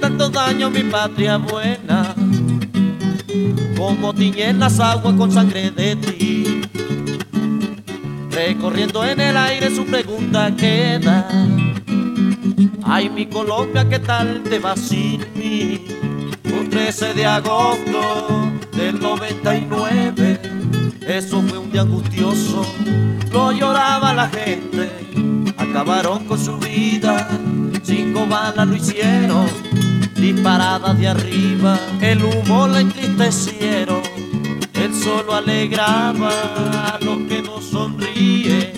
tanto daño mi patria buena, como tiñen las aguas con sangre de ti. Recorriendo en el aire su pregunta queda. Ay, mi Colombia, ¿qué tal te va sin mí? Un 13 de agosto del 99, eso fue un día angustioso, lo lloraba la gente, acabaron con su vida, cinco balas lo hicieron, disparadas de arriba, el humo la entristecieron, él solo alegraba a los que no sonríen.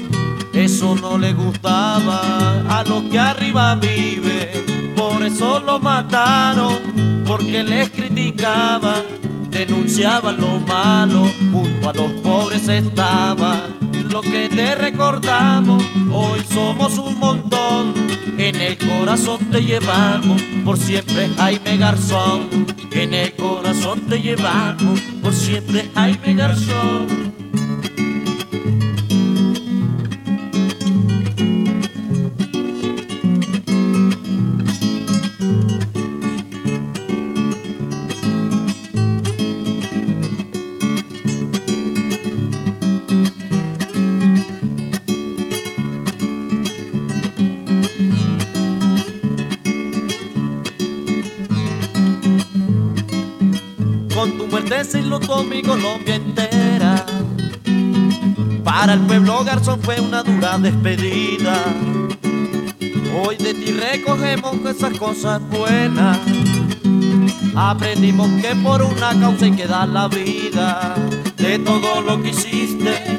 Eso no le gustaba a los que arriba viven, por eso lo mataron, porque les criticaban, denunciaban lo malo, junto a los pobres estaba. Lo que te recordamos, hoy somos un montón, en el corazón te llevamos, por siempre Jaime Garzón, en el corazón te llevamos, por siempre Jaime Garzón. Con tu muerte se enlutó mi Colombia entera. Para el pueblo Garzón fue una dura despedida. Hoy de ti recogemos esas cosas buenas. Aprendimos que por una causa hay que dar la vida. De todo lo que hiciste,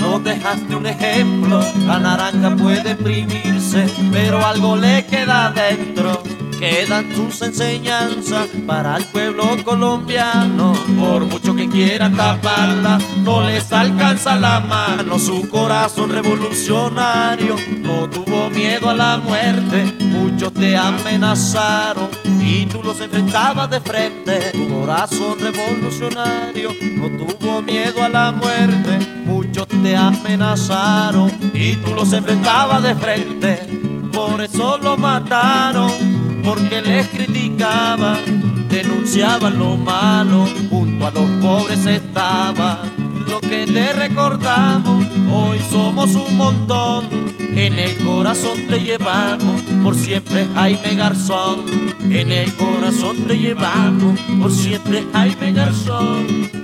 no dejaste un ejemplo. La naranja puede exprimirse, pero algo le queda dentro quedan tus enseñanzas para el pueblo colombiano. Por mucho que quieran taparla, no les alcanza la mano. Su corazón revolucionario no tuvo miedo a la muerte. Muchos te amenazaron y tú los enfrentabas de frente. Tu corazón revolucionario no tuvo miedo a la muerte. Muchos te amenazaron y tú los enfrentabas de frente. Por eso lo mataron lo malo, junto a los pobres estaba. Lo que te recordamos, hoy somos un montón, en el corazón te llevamos, por siempre Jaime Garzón, en el corazón te llevamos, por siempre Jaime Garzón.